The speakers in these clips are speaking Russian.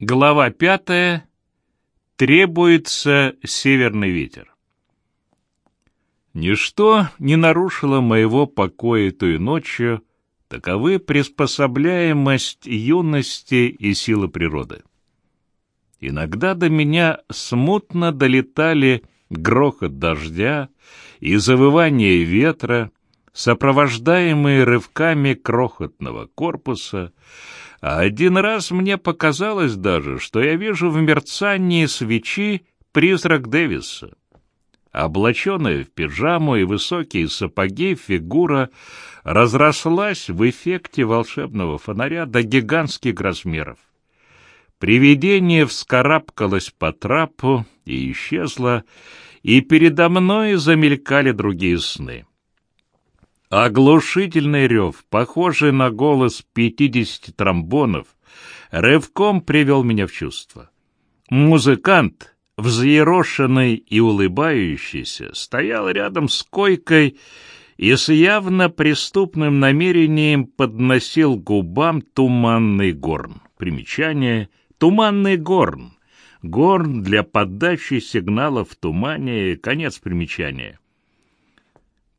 Глава пятая. Требуется северный ветер. Ничто не нарушило моего покоя той ночью, таковы приспособляемость юности и силы природы. Иногда до меня смутно долетали грохот дождя и завывание ветра, сопровождаемые рывками крохотного корпуса, один раз мне показалось даже, что я вижу в мерцании свечи призрак Дэвиса. Облаченная в пижаму и высокие сапоги фигура разрослась в эффекте волшебного фонаря до гигантских размеров. Привидение вскарабкалось по трапу и исчезло, и передо мной замелькали другие сны. Оглушительный рев, похожий на голос пятидесяти тромбонов, рывком привел меня в чувство. Музыкант, взъерошенный и улыбающийся, стоял рядом с койкой и с явно преступным намерением подносил губам туманный горн. Примечание «Туманный горн». Горн для подачи сигнала в тумане, конец примечания.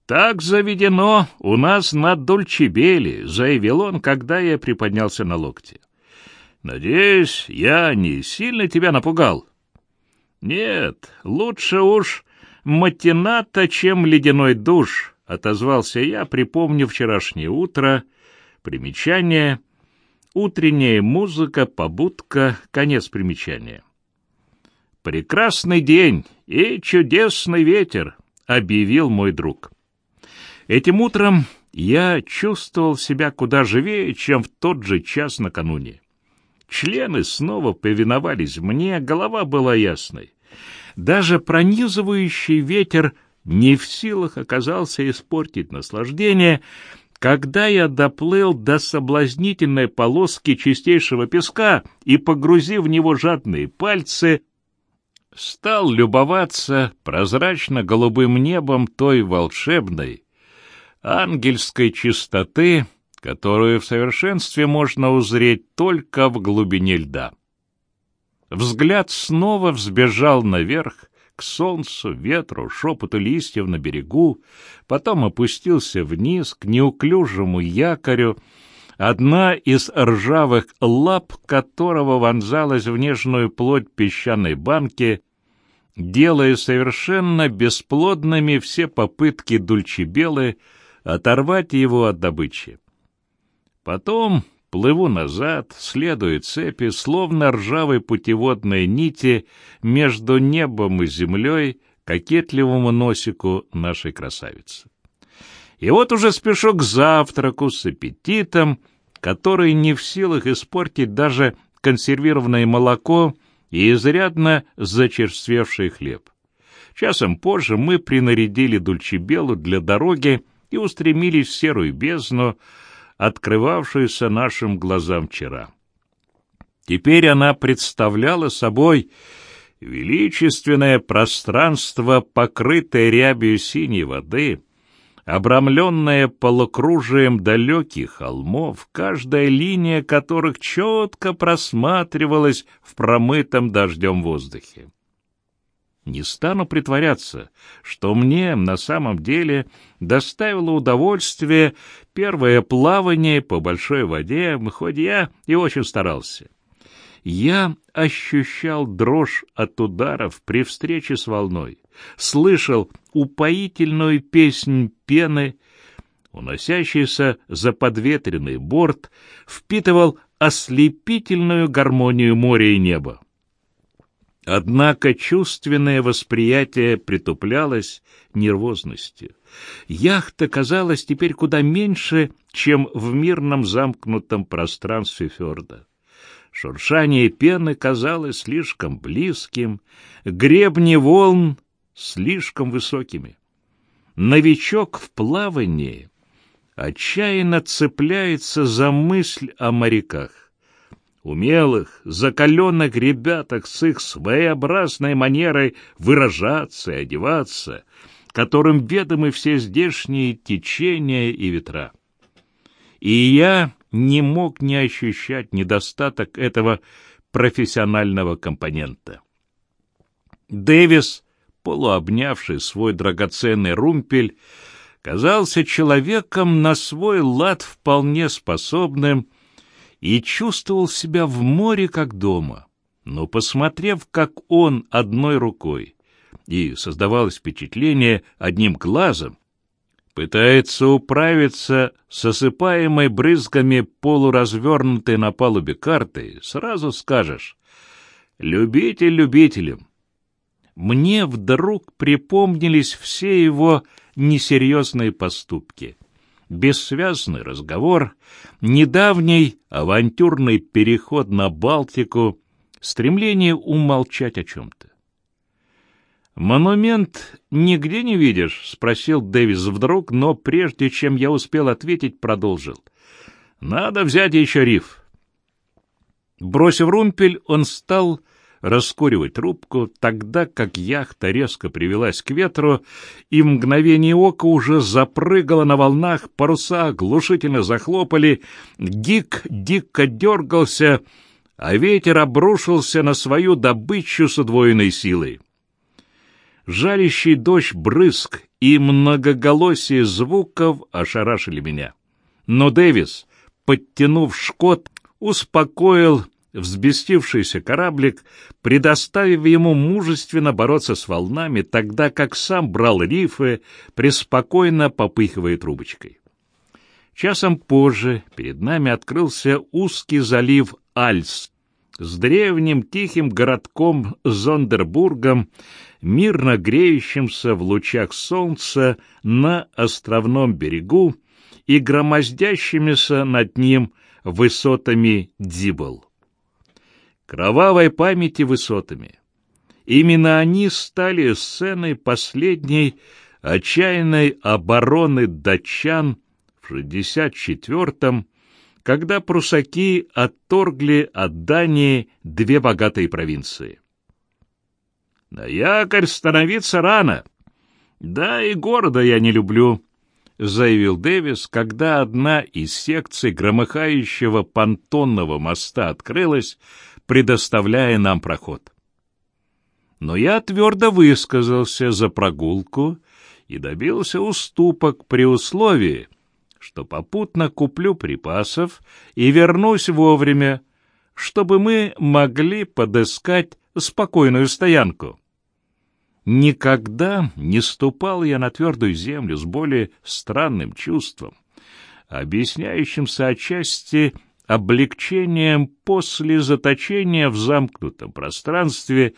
«Так заведено у нас на Дольчебели», — заявил он, когда я приподнялся на локте. «Надеюсь, я не сильно тебя напугал?» «Нет, лучше уж матината, чем ледяной душ», — отозвался я, припомнив вчерашнее утро. Примечание. Утренняя музыка, побудка, конец примечания. «Прекрасный день и чудесный ветер», — объявил мой друг. Этим утром я чувствовал себя куда живее, чем в тот же час накануне. Члены снова повиновались мне, голова была ясной. Даже пронизывающий ветер не в силах оказался испортить наслаждение, когда я доплыл до соблазнительной полоски чистейшего песка и, погрузив в него жадные пальцы, стал любоваться прозрачно-голубым небом той волшебной, ангельской чистоты, которую в совершенстве можно узреть только в глубине льда. Взгляд снова взбежал наверх, к солнцу, ветру, шепоту листьев на берегу, потом опустился вниз к неуклюжему якорю, одна из ржавых лап которого вонзалась в нежную плоть песчаной банки, делая совершенно бесплодными все попытки дульчебелы оторвать его от добычи. Потом плыву назад, следуя цепи, словно ржавой путеводной нити между небом и землей, кокетливому носику нашей красавицы. И вот уже спешу к завтраку с аппетитом, который не в силах испортить даже консервированное молоко и изрядно зачерствевший хлеб. Часом позже мы принарядили Дульчебелу для дороги, и устремились в серую бездну, открывавшуюся нашим глазам вчера. Теперь она представляла собой величественное пространство, покрытое рябью синей воды, обрамленное полукружием далеких холмов, каждая линия которых четко просматривалась в промытом дождем воздухе. Не стану притворяться, что мне на самом деле доставило удовольствие первое плавание по большой воде, хоть я и очень старался. Я ощущал дрожь от ударов при встрече с волной, слышал упоительную песнь пены, уносящийся за подветренный борт, впитывал ослепительную гармонию моря и неба. Однако чувственное восприятие притуплялось нервозностью. Яхта казалась теперь куда меньше, чем в мирном замкнутом пространстве фьорда. Шуршание пены казалось слишком близким, гребни волн слишком высокими. Новичок в плавании отчаянно цепляется за мысль о моряках умелых, закаленных ребятах с их своеобразной манерой выражаться и одеваться, которым ведомы все здешние течения и ветра. И я не мог не ощущать недостаток этого профессионального компонента. Дэвис, полуобнявший свой драгоценный румпель, казался человеком на свой лад вполне способным и чувствовал себя в море как дома. Но, посмотрев, как он одной рукой, и создавалось впечатление одним глазом, пытается управиться с осыпаемой брызгами полуразвернутой на палубе карты, сразу скажешь «любитель любителем». Мне вдруг припомнились все его несерьезные поступки. Бессвязный разговор, недавний авантюрный переход на Балтику, стремление умолчать о чем-то. «Монумент нигде не видишь?» — спросил Дэвис вдруг, но прежде чем я успел ответить, продолжил. «Надо взять еще риф». Бросив румпель, он стал раскуривать трубку, тогда как яхта резко привелась к ветру, и в мгновение ока уже запрыгала на волнах, паруса глушительно захлопали, гик дико дергался, а ветер обрушился на свою добычу с удвоенной силой. Жалящий дождь брызг и многоголосие звуков ошарашили меня. Но Дэвис, подтянув шкот, успокоил взбестившийся кораблик, предоставив ему мужественно бороться с волнами, тогда как сам брал рифы, преспокойно попыхивая трубочкой. Часом позже перед нами открылся узкий залив Альс с древним тихим городком Зондербургом, мирно греющимся в лучах солнца на островном берегу и громоздящимися над ним высотами Дибл кровавой памяти высотами. Именно они стали сценой последней отчаянной обороны датчан в 64-м, когда прусаки отторгли от Дании две богатые провинции. На якорь становиться рано. Да и города я не люблю, — заявил Дэвис, когда одна из секций громыхающего понтонного моста открылась, предоставляя нам проход. Но я твердо высказался за прогулку и добился уступок при условии, что попутно куплю припасов и вернусь вовремя, чтобы мы могли подыскать спокойную стоянку. Никогда не ступал я на твердую землю с более странным чувством, объясняющимся отчасти облегчением после заточения в замкнутом пространстве,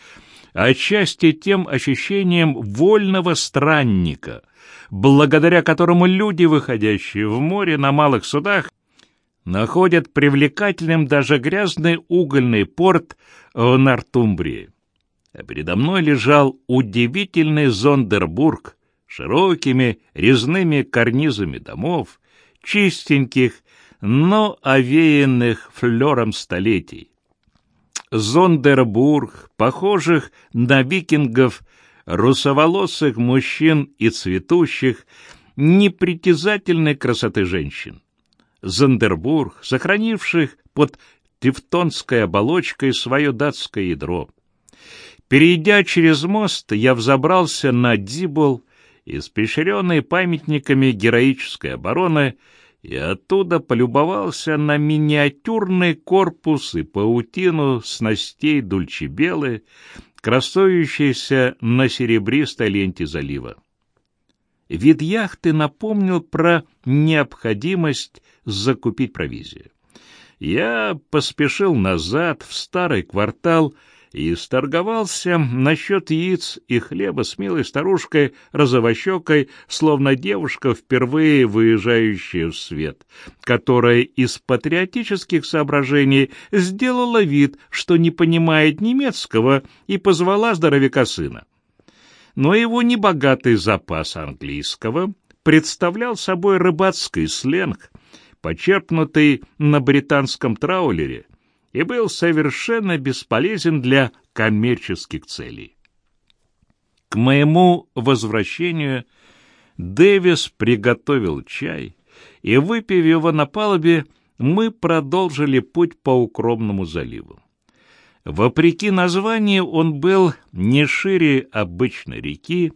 отчасти тем ощущением вольного странника, благодаря которому люди, выходящие в море на малых судах, находят привлекательным даже грязный угольный порт в Нортумбрии. А передо мной лежал удивительный Зондербург, широкими резными карнизами домов, чистеньких но овеянных флером столетий. Зондербург, похожих на викингов, русоволосых мужчин и цветущих, непритязательной красоты женщин. Зондербург, сохранивших под тевтонской оболочкой свое датское ядро. Перейдя через мост, я взобрался на Дибол, испещренный памятниками героической обороны, и оттуда полюбовался на миниатюрный корпус и паутину снастей Дульчебелы, красующейся на серебристой ленте залива. Вид яхты напомнил про необходимость закупить провизию. Я поспешил назад, в старый квартал, и сторговался насчет яиц и хлеба с милой старушкой розовощекой, словно девушка, впервые выезжающая в свет, которая из патриотических соображений сделала вид, что не понимает немецкого, и позвала здоровяка сына. Но его небогатый запас английского представлял собой рыбацкий сленг, почерпнутый на британском траулере — и был совершенно бесполезен для коммерческих целей. К моему возвращению Дэвис приготовил чай, и, выпив его на палубе, мы продолжили путь по укромному заливу. Вопреки названию он был не шире обычной реки,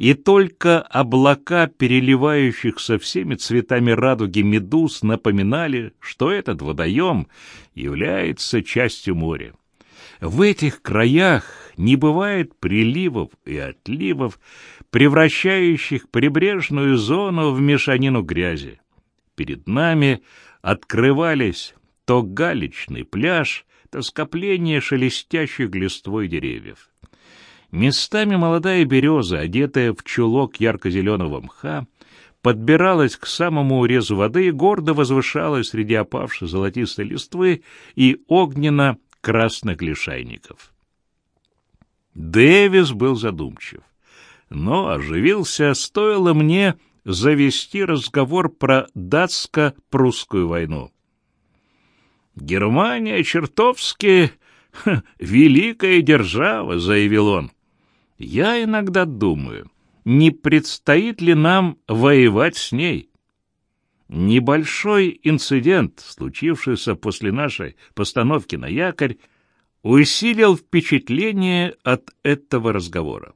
и только облака, переливающихся всеми цветами радуги медуз, напоминали, что этот водоем является частью моря. В этих краях не бывает приливов и отливов, превращающих прибрежную зону в мешанину грязи. Перед нами открывались то галечный пляж, то скопление шелестящих листвой деревьев. Местами молодая береза, одетая в чулок ярко-зеленого мха, подбиралась к самому урезу воды и гордо возвышалась среди опавшей золотистой листвы и огненно-красных лишайников. Дэвис был задумчив, но оживился, стоило мне завести разговор про датско-прусскую войну. «Германия чертовски ха, великая держава», — заявил он. «Я иногда думаю, не предстоит ли нам воевать с ней?» Небольшой инцидент, случившийся после нашей постановки на якорь, усилил впечатление от этого разговора.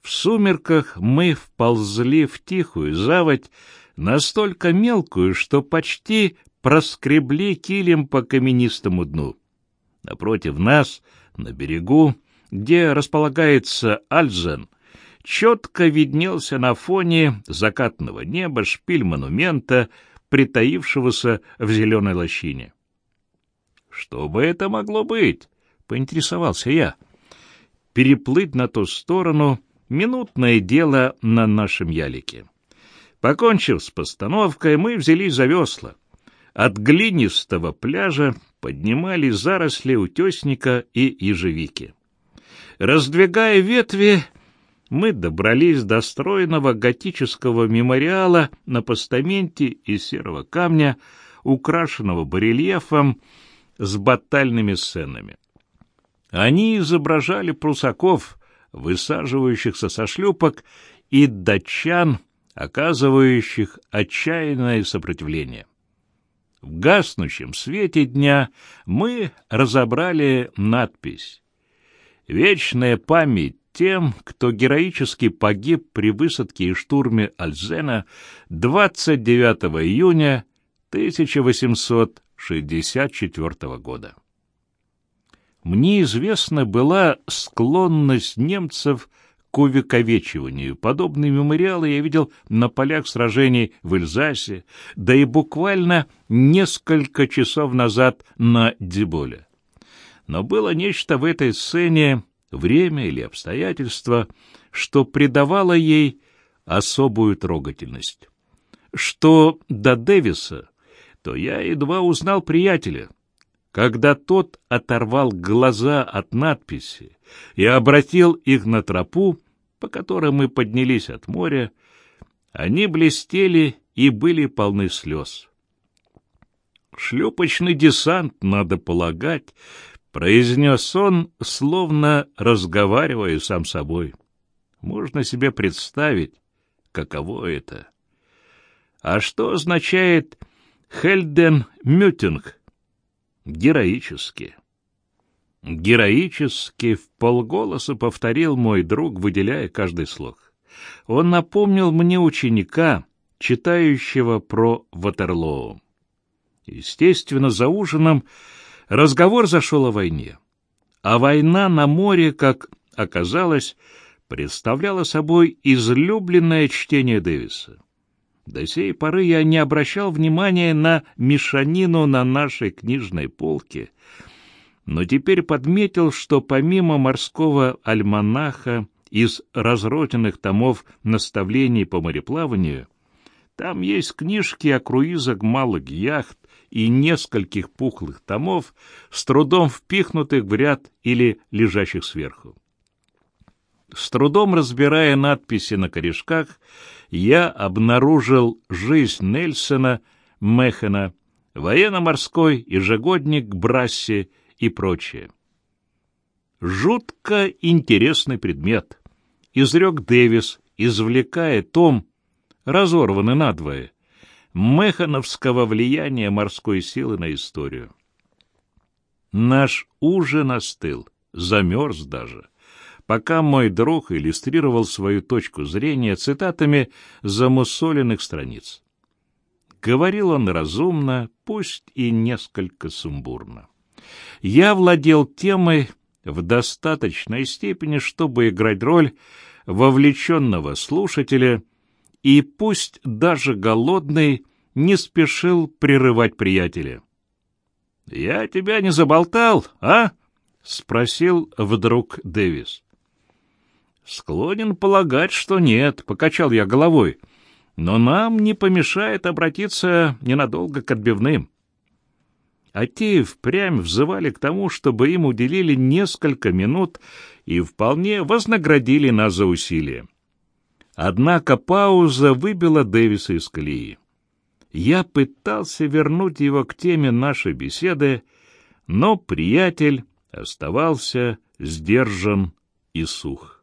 В сумерках мы вползли в тихую заводь, настолько мелкую, что почти проскребли килем по каменистому дну. Напротив нас, на берегу, где располагается Альзен, четко виднелся на фоне закатного неба шпиль монумента, притаившегося в зеленой лощине. «Что бы это могло быть?» — поинтересовался я. «Переплыть на ту сторону — минутное дело на нашем ялике». Покончив с постановкой, мы взялись за весла. От глинистого пляжа поднимались заросли утесника и ежевики. Раздвигая ветви, мы добрались до стройного готического мемориала на постаменте из серого камня, украшенного барельефом с батальными сценами. Они изображали прусаков, высаживающихся со шлюпок, и датчан, оказывающих отчаянное сопротивление. В гаснущем свете дня мы разобрали надпись «Вечная память тем, кто героически погиб при высадке и штурме Альзена 29 июня 1864 года». Мне известна была склонность немцев к увековечиванию. Подобные мемориалы я видел на полях сражений в Эльзасе, да и буквально несколько часов назад на Деболе. Но было нечто в этой сцене, время или обстоятельства, что придавало ей особую трогательность. Что до Дэвиса, то я едва узнал приятеля, когда тот оторвал глаза от надписи и обратил их на тропу, по которой мы поднялись от моря, они блестели и были полны слез. «Шлюпочный десант, надо полагать», — произнес он, словно разговаривая сам собой. «Можно себе представить, каково это». А что означает «Хельден-Мютинг»? Героически. Героически в полголоса повторил мой друг, выделяя каждый слог. Он напомнил мне ученика, читающего про Ватерлоу. Естественно, за ужином разговор зашел о войне. А война на море, как оказалось, представляла собой излюбленное чтение Дэвиса. До сей поры я не обращал внимания на мешанину на нашей книжной полке — но теперь подметил, что помимо морского альманаха из разротенных томов наставлений по мореплаванию, там есть книжки о круизах малых яхт и нескольких пухлых томов, с трудом впихнутых в ряд или лежащих сверху. С трудом разбирая надписи на корешках, я обнаружил жизнь Нельсона Мехена, военно-морской ежегодник Брасси и прочее. Жутко интересный предмет, изрек Дэвис, извлекая том, разорванный надвое, механовского влияния морской силы на историю. Наш ужин остыл, замерз даже, пока мой друг иллюстрировал свою точку зрения цитатами замусоленных страниц. Говорил он разумно, пусть и несколько сумбурно. Я владел темой в достаточной степени, чтобы играть роль вовлеченного слушателя, и пусть даже голодный не спешил прерывать приятеля. — Я тебя не заболтал, а? — спросил вдруг Дэвис. — Склонен полагать, что нет, — покачал я головой, — но нам не помешает обратиться ненадолго к отбивным. А те впрямь взывали к тому, чтобы им уделили несколько минут и вполне вознаградили нас за усилия. Однако пауза выбила Дэвиса из колеи. Я пытался вернуть его к теме нашей беседы, но приятель оставался сдержан и сух.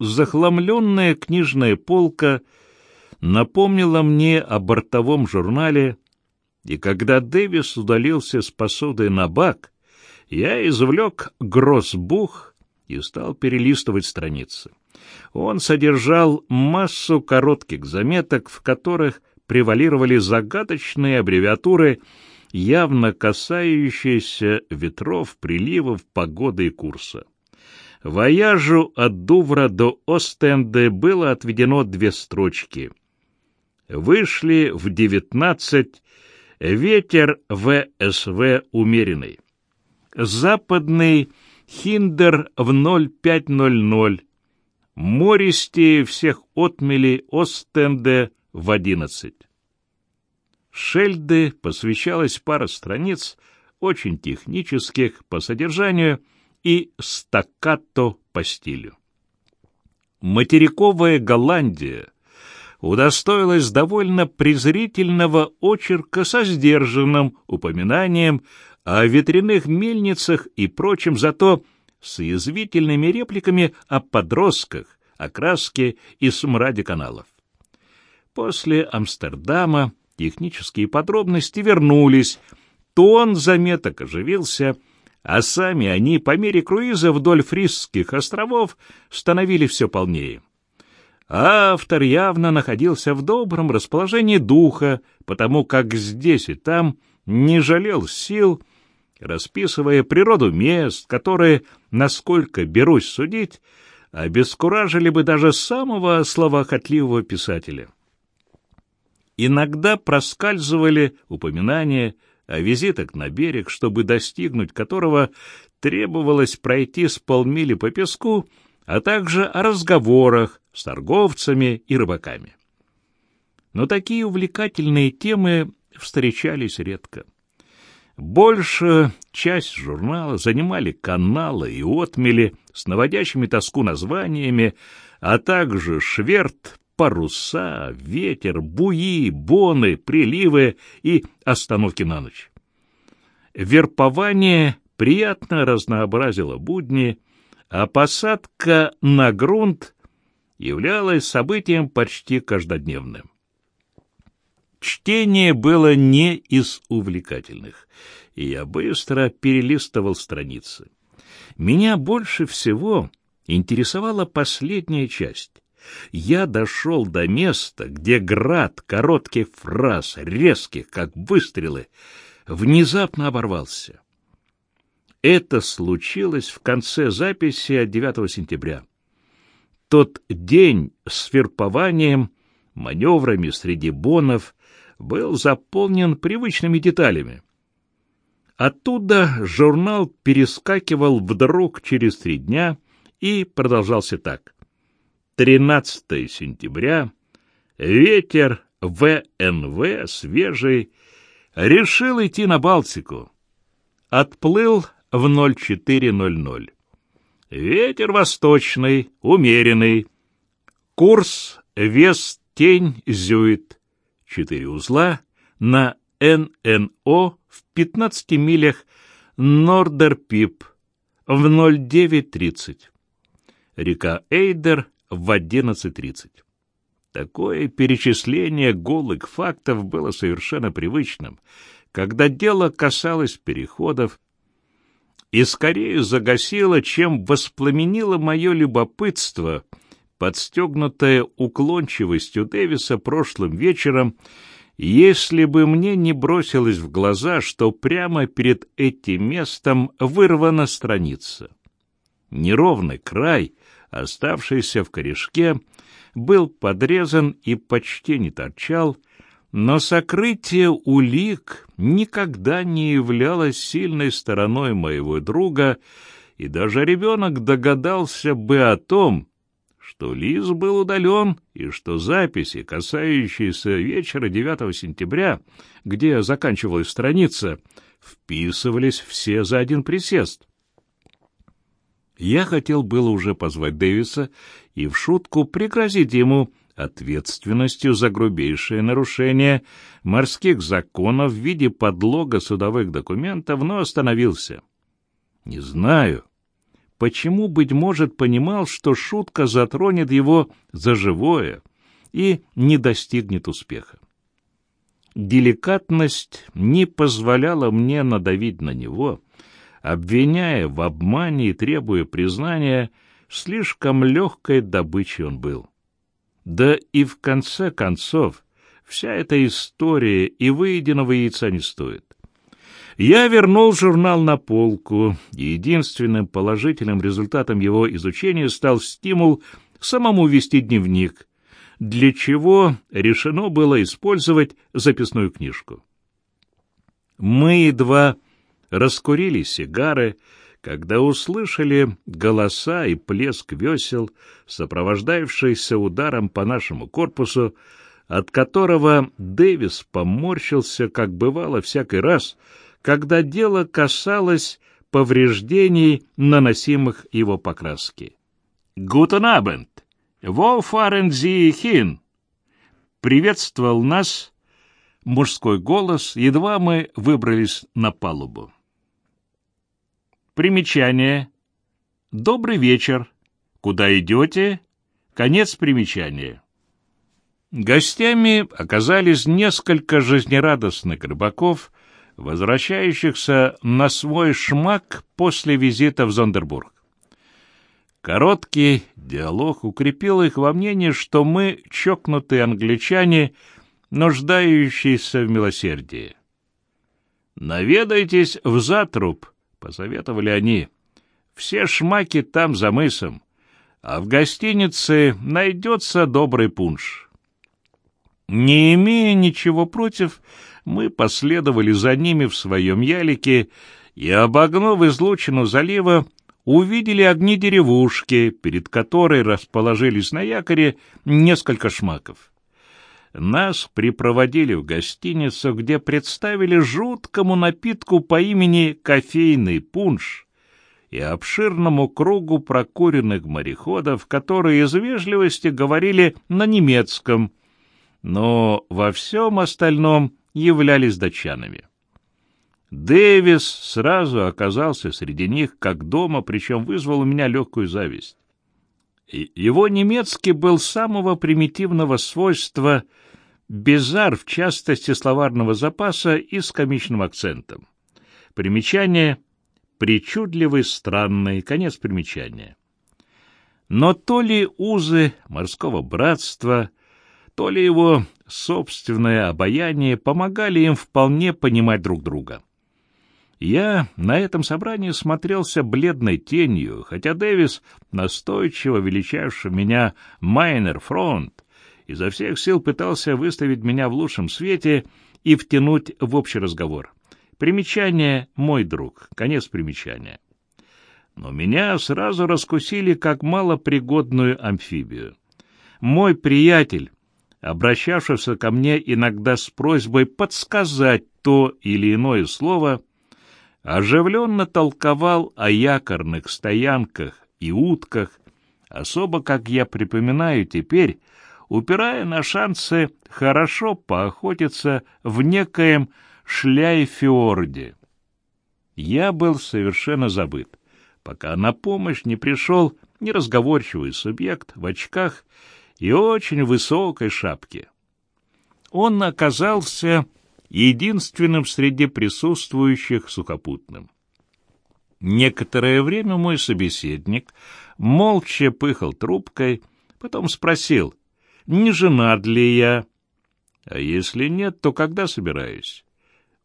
Захламленная книжная полка напомнила мне о бортовом журнале, и когда Дэвис удалился с посудой на бак, я извлек гроссбух и стал перелистывать страницы. Он содержал массу коротких заметок, в которых превалировали загадочные аббревиатуры, явно касающиеся ветров, приливов, погоды и курса. Вояжу от Дувра до Остенде было отведено две строчки. Вышли в девятнадцать, ветер ВСВ умеренный. Западный Хиндер в 0500, мористее всех отмели Остенде в одиннадцать. Шельде посвящалась пара страниц, очень технических по содержанию и стаккато по стилю. Материковая Голландия удостоилась довольно презрительного очерка со сдержанным упоминанием о ветряных мельницах и прочем, зато с язвительными репликами о подростках, о краске и смраде каналов. После Амстердама технические подробности вернулись, тон заметок оживился, а сами они по мере круиза вдоль Фрисских островов становились все полнее. Автор явно находился в добром расположении духа, потому как здесь и там не жалел сил, расписывая природу мест, которые, насколько берусь судить, обескуражили бы даже самого словоохотливого писателя. Иногда проскальзывали упоминания о визитах на берег, чтобы достигнуть которого требовалось пройти с полмили по песку, а также о разговорах с торговцами и рыбаками. Но такие увлекательные темы встречались редко. Больше часть журнала занимали каналы и отмели с наводящими тоску названиями, а также шверт, паруса, ветер, буи, боны, приливы и остановки на ночь. Верпование приятно разнообразило будни, а посадка на грунт являлась событием почти каждодневным. Чтение было не из увлекательных, и я быстро перелистывал страницы. Меня больше всего интересовала последняя часть. Я дошел до места, где град коротких фраз, резких, как выстрелы, внезапно оборвался. Это случилось в конце записи от 9 сентября. Тот день с верпованием, маневрами среди бонов, был заполнен привычными деталями. Оттуда журнал перескакивал вдруг через три дня и продолжался так. 13 сентября, ветер ВНВ свежий, решил идти на Балтику. Отплыл в 04.00. Ветер восточный, умеренный. Курс вес-тень зюит четыре узла на ННО в 15 милях Нордерпип в 09.30. Река Эйдер в 11.30. Такое перечисление голых фактов было совершенно привычным, когда дело касалось переходов, и скорее загасило, чем воспламенило мое любопытство, подстегнутое уклончивостью Дэвиса прошлым вечером, если бы мне не бросилось в глаза, что прямо перед этим местом вырвана страница. Неровный край, оставшийся в корешке, был подрезан и почти не торчал, но сокрытие улик никогда не являлось сильной стороной моего друга, и даже ребенок догадался бы о том, что Лиз был удален и что записи, касающиеся вечера 9 сентября, где заканчивалась страница, вписывались все за один присест. Я хотел было уже позвать Дэвиса и в шутку пригрозить ему ответственностью за грубейшее нарушение морских законов в виде подлога судовых документов, но остановился. Не знаю, почему, быть может, понимал, что шутка затронет его за живое и не достигнет успеха. Деликатность не позволяла мне надавить на него, обвиняя в обмане и требуя признания, слишком легкой добычей он был. Да и в конце концов, вся эта история и выеденного яйца не стоит. Я вернул журнал на полку, и единственным положительным результатом его изучения стал стимул самому вести дневник, для чего решено было использовать записную книжку. Мы едва раскурили сигары, когда услышали голоса и плеск весел, сопровождавшийся ударом по нашему корпусу, от которого Дэвис поморщился, как бывало всякий раз, когда дело касалось повреждений, наносимых его покраске. «Гутен Абенд! Во хин!» Приветствовал нас мужской голос, едва мы выбрались на палубу. Примечание. Добрый вечер. Куда идете? Конец примечания. Гостями оказались несколько жизнерадостных рыбаков, возвращающихся на свой шмак после визита в Зондербург. Короткий диалог укрепил их во мнении, что мы чокнутые англичане, нуждающиеся в милосердии. «Наведайтесь в Затруб», посоветовали они. Все шмаки там за мысом, а в гостинице найдется добрый пунш. Не имея ничего против, мы последовали за ними в своем ялике и, обогнув излучину залива, увидели огни деревушки, перед которой расположились на якоре несколько шмаков. Нас припроводили в гостиницу, где представили жуткому напитку по имени кофейный пунш и обширному кругу прокуренных мореходов, которые из вежливости говорили на немецком, но во всем остальном являлись датчанами. Дэвис сразу оказался среди них, как дома, причем вызвал у меня легкую зависть. Его немецкий был самого примитивного свойства — безар в частости словарного запаса и с комичным акцентом. Примечание причудливый, странный, конец примечания. Но то ли узы морского братства, то ли его собственное обаяние помогали им вполне понимать друг друга. Я на этом собрании смотрелся бледной тенью, хотя Дэвис, настойчиво величавший меня Майнер Фронт, изо всех сил пытался выставить меня в лучшем свете и втянуть в общий разговор. Примечание «мой друг», конец примечания. Но меня сразу раскусили как малопригодную амфибию. Мой приятель, обращавшийся ко мне иногда с просьбой подсказать то или иное слово, оживленно толковал о якорных стоянках и утках, особо, как я припоминаю теперь, упирая на шансы хорошо поохотиться в некоем Шляйфиорде. Я был совершенно забыт, пока на помощь не пришел неразговорчивый субъект в очках и очень высокой шапке. Он оказался единственным среди присутствующих сухопутным. Некоторое время мой собеседник молча пыхал трубкой, потом спросил, не женат ли я, а если нет, то когда собираюсь?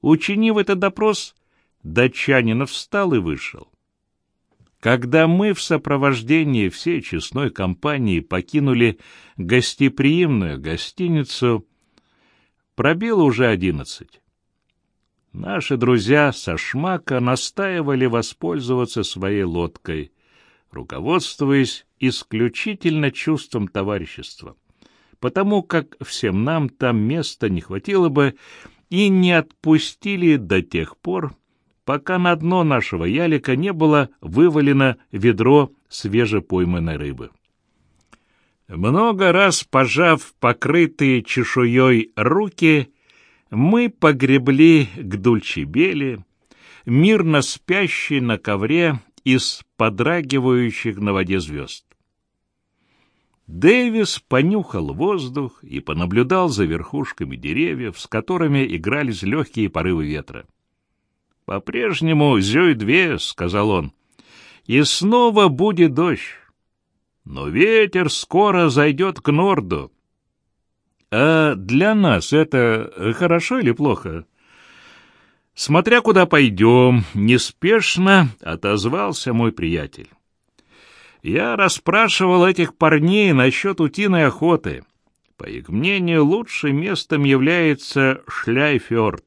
Учинив этот допрос, датчанинов встал и вышел. Когда мы в сопровождении всей честной компании покинули гостеприимную гостиницу, пробило уже одиннадцать. Наши друзья со шмака настаивали воспользоваться своей лодкой, руководствуясь исключительно чувством товарищества, потому как всем нам там места не хватило бы и не отпустили до тех пор, пока на дно нашего ялика не было вывалено ведро свежепойманной рыбы. Много раз пожав покрытые чешуей руки, мы погребли к Дульчебеле, мирно спящей на ковре из подрагивающих на воде звезд. Дэвис понюхал воздух и понаблюдал за верхушками деревьев, с которыми игрались легкие порывы ветра. «По-прежнему зёй-две», — сказал он, — «и снова будет дождь. Но ветер скоро зайдет к норду». «А для нас это хорошо или плохо?» «Смотря куда пойдем», — неспешно отозвался мой приятель. Я расспрашивал этих парней насчет утиной охоты. По их мнению, лучшим местом является Шляйфёрд.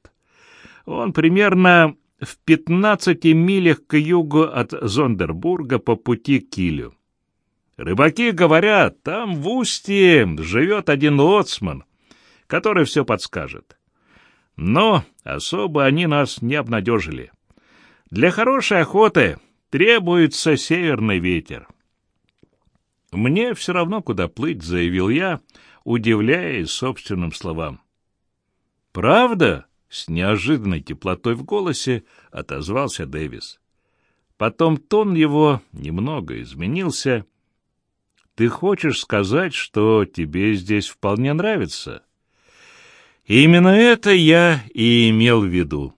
Он примерно в 15 милях к югу от Зондербурга по пути к Килю. Рыбаки говорят, там в устье живет один лоцман, который все подскажет. Но особо они нас не обнадежили. Для хорошей охоты требуется северный ветер. «Мне все равно, куда плыть», — заявил я, удивляясь собственным словам. «Правда?» — с неожиданной теплотой в голосе отозвался Дэвис. Потом тон его немного изменился. «Ты хочешь сказать, что тебе здесь вполне нравится?» Именно это я и имел в виду.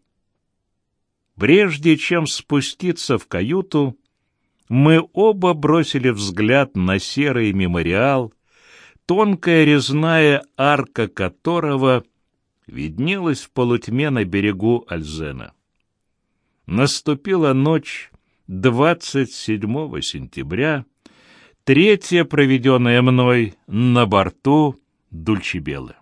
Прежде чем спуститься в каюту, мы оба бросили взгляд на серый мемориал, тонкая резная арка которого виднелась в полутьме на берегу Альзена. Наступила ночь 27 сентября, третья, проведенная мной на борту Дульчебелы.